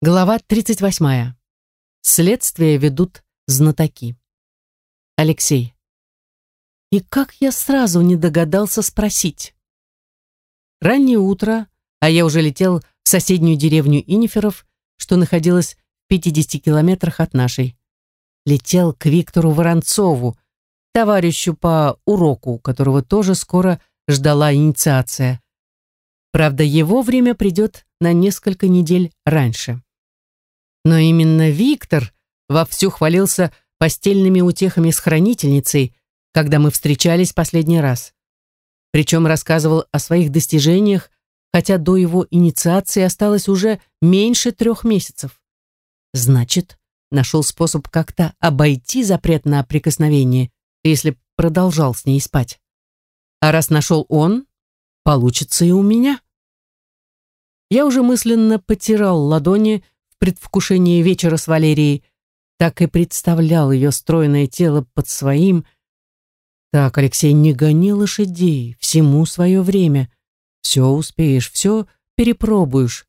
Глава 38. Следствие ведут знатоки. Алексей. И как я сразу не догадался спросить. Раннее утро, а я уже летел в соседнюю деревню Иниферов, что находилась в 50 километрах от нашей. Летел к Виктору Воронцову, товарищу по уроку, которого тоже скоро ждала инициация. Правда, его время придет на несколько недель раньше. Но именно Виктор вовсю хвалился постельными утехами с хранительницей, когда мы встречались последний раз. Причем рассказывал о своих достижениях, хотя до его инициации осталось уже меньше трех месяцев. Значит, нашел способ как-то обойти запрет на прикосновение, если продолжал с ней спать. А раз нашел он, получится и у меня. Я уже мысленно потирал ладони, предвкушении вечера с Валерией, так и представлял ее стройное тело под своим. Так, Алексей, не гони лошадей, всему свое время. Все успеешь, все перепробуешь.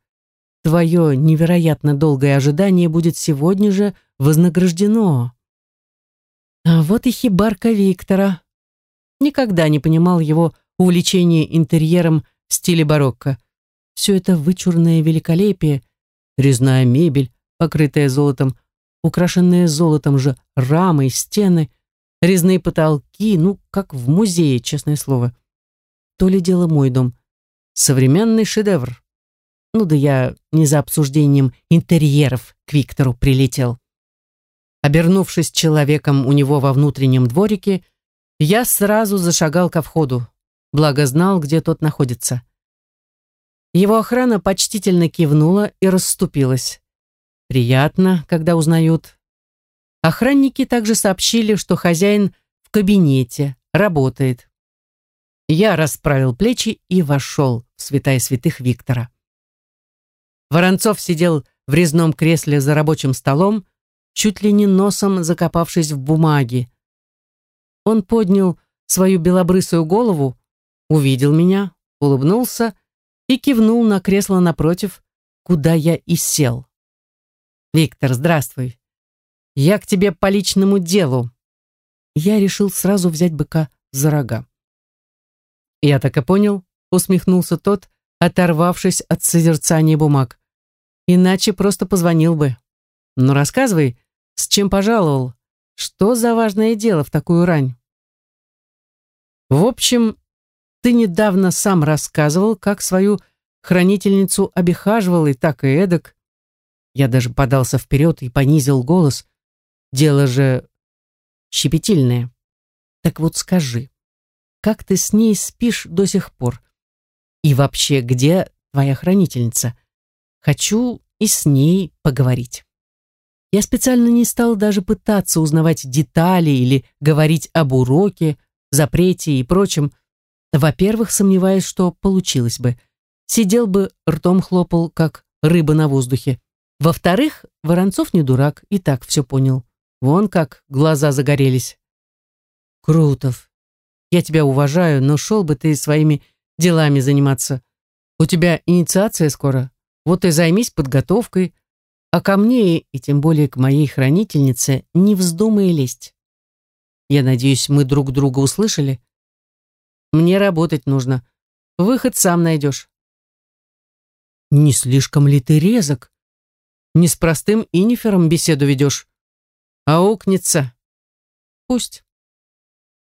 Твое невероятно долгое ожидание будет сегодня же вознаграждено. А вот и хибарка Виктора. Никогда не понимал его увлечение интерьером в стиле барокко. Все это вычурное великолепие резная мебель, покрытая золотом, украшенные золотом же рамы, стены, резные потолки, ну, как в музее, честное слово. То ли дело мой дом. Современный шедевр. Ну да я не за обсуждением интерьеров к Виктору прилетел. Обернувшись человеком у него во внутреннем дворике, я сразу зашагал ко входу, благо знал, где тот находится. Его охрана почтительно кивнула и расступилась. Приятно, когда узнают. Охранники также сообщили, что хозяин в кабинете, работает. Я расправил плечи и вошел в святая святых Виктора. Воронцов сидел в резном кресле за рабочим столом, чуть ли не носом закопавшись в бумаги. Он поднял свою белобрысую голову, увидел меня, улыбнулся и кивнул на кресло напротив, куда я и сел. «Виктор, здравствуй. Я к тебе по личному делу». Я решил сразу взять быка за рога. «Я так и понял», — усмехнулся тот, оторвавшись от созерцания бумаг. «Иначе просто позвонил бы. Ну, рассказывай, с чем пожаловал? Что за важное дело в такую рань?» В общем, ты недавно сам рассказывал, как свою хранительницу обихаживал и так и эдак. Я даже подался вперед и понизил голос. Дело же щепетильное. Так вот скажи, как ты с ней спишь до сих пор? И вообще, где твоя хранительница? Хочу и с ней поговорить. Я специально не стал даже пытаться узнавать детали или говорить об уроке, запрете и прочем, во-первых, сомневаюсь, что получилось бы. Сидел бы, ртом хлопал, как рыба на воздухе. Во-вторых, Воронцов не дурак, и так все понял. Вон как глаза загорелись. Крутов, я тебя уважаю, но шел бы ты своими делами заниматься. У тебя инициация скоро, вот и займись подготовкой, а ко мне, и тем более к моей хранительнице, не вздумай лезть. Я надеюсь, мы друг друга услышали. Мне работать нужно. Выход сам найдешь. Не слишком ли ты резок? Не с простым инифером беседу ведешь. Аукнется. Пусть.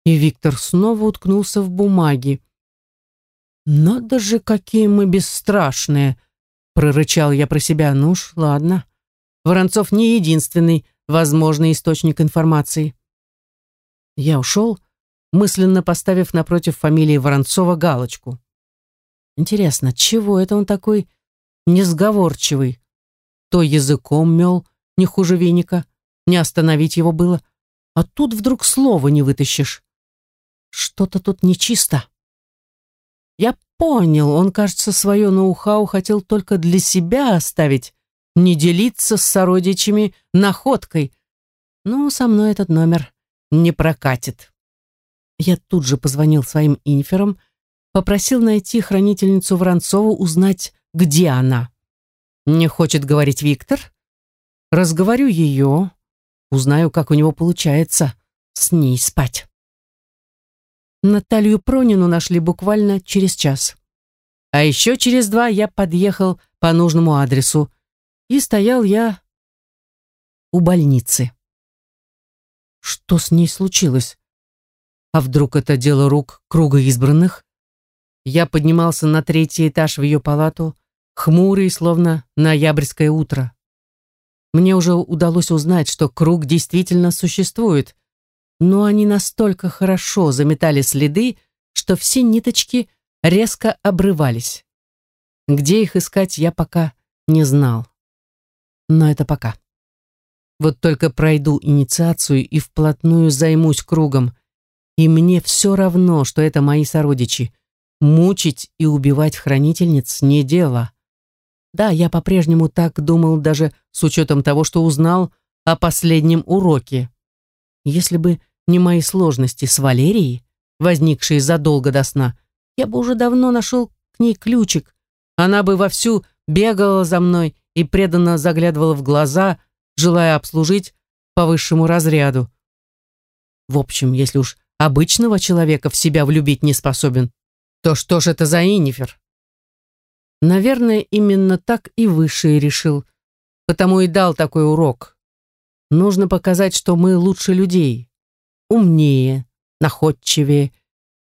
И Виктор снова уткнулся в бумаги. «Надо же, какие мы бесстрашные!» прорычал я про себя. «Ну уж, ладно. Воронцов не единственный возможный источник информации». Я ушел, мысленно поставив напротив фамилии Воронцова галочку. Интересно, чего это он такой несговорчивый? То языком мел, не хуже веника, не остановить его было, а тут вдруг слова не вытащишь. Что-то тут нечисто. Я понял, он, кажется, свое ноу-хау хотел только для себя оставить, не делиться с сородичами находкой. Ну, со мной этот номер не прокатит. Я тут же позвонил своим инферам, попросил найти хранительницу Воронцову, узнать, где она. Не хочет говорить Виктор? Разговорю ее, узнаю, как у него получается с ней спать. Наталью Пронину нашли буквально через час. А еще через два я подъехал по нужному адресу, и стоял я у больницы. Что с ней случилось? А вдруг это дело рук круга избранных? Я поднимался на третий этаж в ее палату, хмурый, словно ноябрьское утро. Мне уже удалось узнать, что круг действительно существует, но они настолько хорошо заметали следы, что все ниточки резко обрывались. Где их искать, я пока не знал. Но это пока. Вот только пройду инициацию и вплотную займусь кругом. И мне все равно, что это мои сородичи. Мучить и убивать хранительниц не дело. Да, я по-прежнему так думал даже с учетом того, что узнал о последнем уроке. Если бы не мои сложности с Валерией, возникшие задолго до сна, я бы уже давно нашел к ней ключик. Она бы вовсю бегала за мной и преданно заглядывала в глаза, желая обслужить по высшему разряду. В общем, если уж обычного человека в себя влюбить не способен, то что ж это за Инифер? Наверное, именно так и Высший решил, потому и дал такой урок. Нужно показать, что мы лучше людей, умнее, находчивее,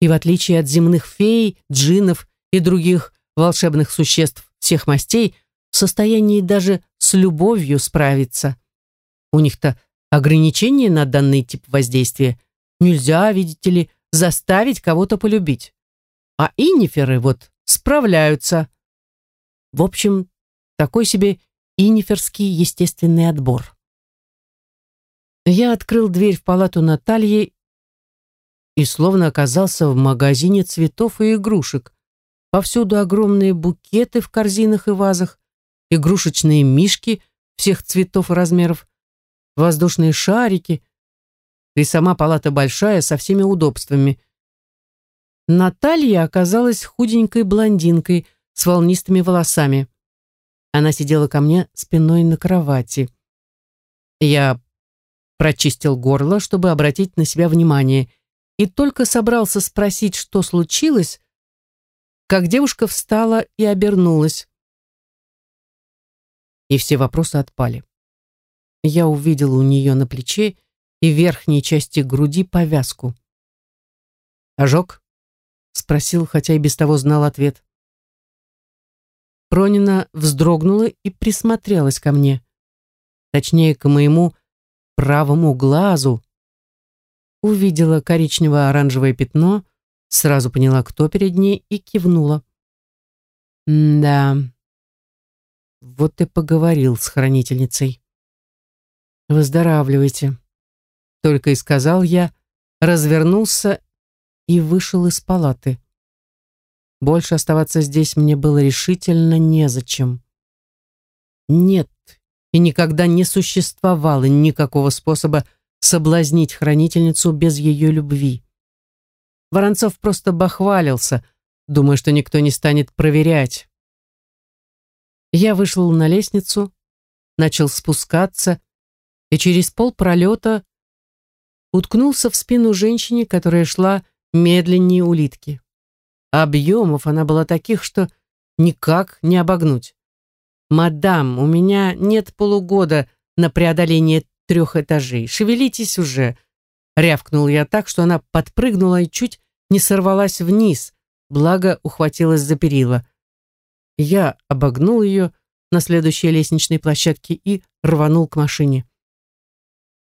и в отличие от земных фей, джиннов и других волшебных существ всех мастей, в состоянии даже с любовью справиться. У них-то ограничения на данный тип воздействия. Нельзя, видите ли, заставить кого-то полюбить. А иниферы вот справляются. В общем, такой себе иниферский естественный отбор. Я открыл дверь в палату Натальи и словно оказался в магазине цветов и игрушек. Повсюду огромные букеты в корзинах и вазах, игрушечные мишки всех цветов и размеров, воздушные шарики, и сама палата большая, со всеми удобствами. Наталья оказалась худенькой блондинкой с волнистыми волосами. Она сидела ко мне спиной на кровати. Я прочистил горло, чтобы обратить на себя внимание, и только собрался спросить, что случилось, как девушка встала и обернулась и все вопросы отпали. Я увидел у нее на плече и верхней части груди повязку. «Ожог?» — спросил, хотя и без того знал ответ. Пронина вздрогнула и присмотрелась ко мне. Точнее, к моему правому глазу. Увидела коричнево-оранжевое пятно, сразу поняла, кто перед ней, и кивнула. «Да, вот и поговорил с хранительницей. «Выздоравливайте», — только и сказал я, развернулся и вышел из палаты. Больше оставаться здесь мне было решительно незачем. Нет, и никогда не существовало никакого способа соблазнить хранительницу без ее любви. Воронцов просто бахвалился, думая, что никто не станет проверять. Я вышел на лестницу, начал спускаться и через пол пролета уткнулся в спину женщине, которая шла медленнее улитки. Объемов она была таких, что никак не обогнуть. «Мадам, у меня нет полугода на преодоление трех этажей. Шевелитесь уже!» Рявкнул я так, что она подпрыгнула и чуть не сорвалась вниз, благо ухватилась за перила. Я обогнул ее на следующей лестничной площадке и рванул к машине.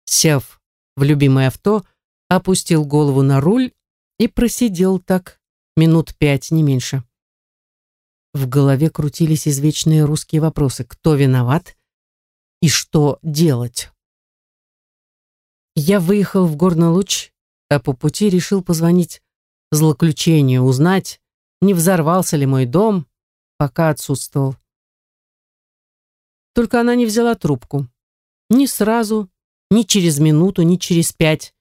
Сев в любимое авто, опустил голову на руль и просидел так минут пять, не меньше. В голове крутились извечные русские вопросы. Кто виноват и что делать? Я выехал в Горный Луч, а по пути решил позвонить злоключению, узнать, не взорвался ли мой дом, пока отсутствовал. Только она не взяла трубку. Ни сразу, ни через минуту, ни через пять,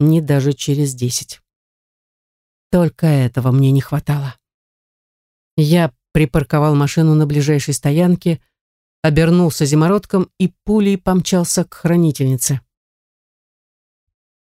ни даже через десять. Только этого мне не хватало. Я припарковал машину на ближайшей стоянке, обернулся зимородком и пулей помчался к хранительнице.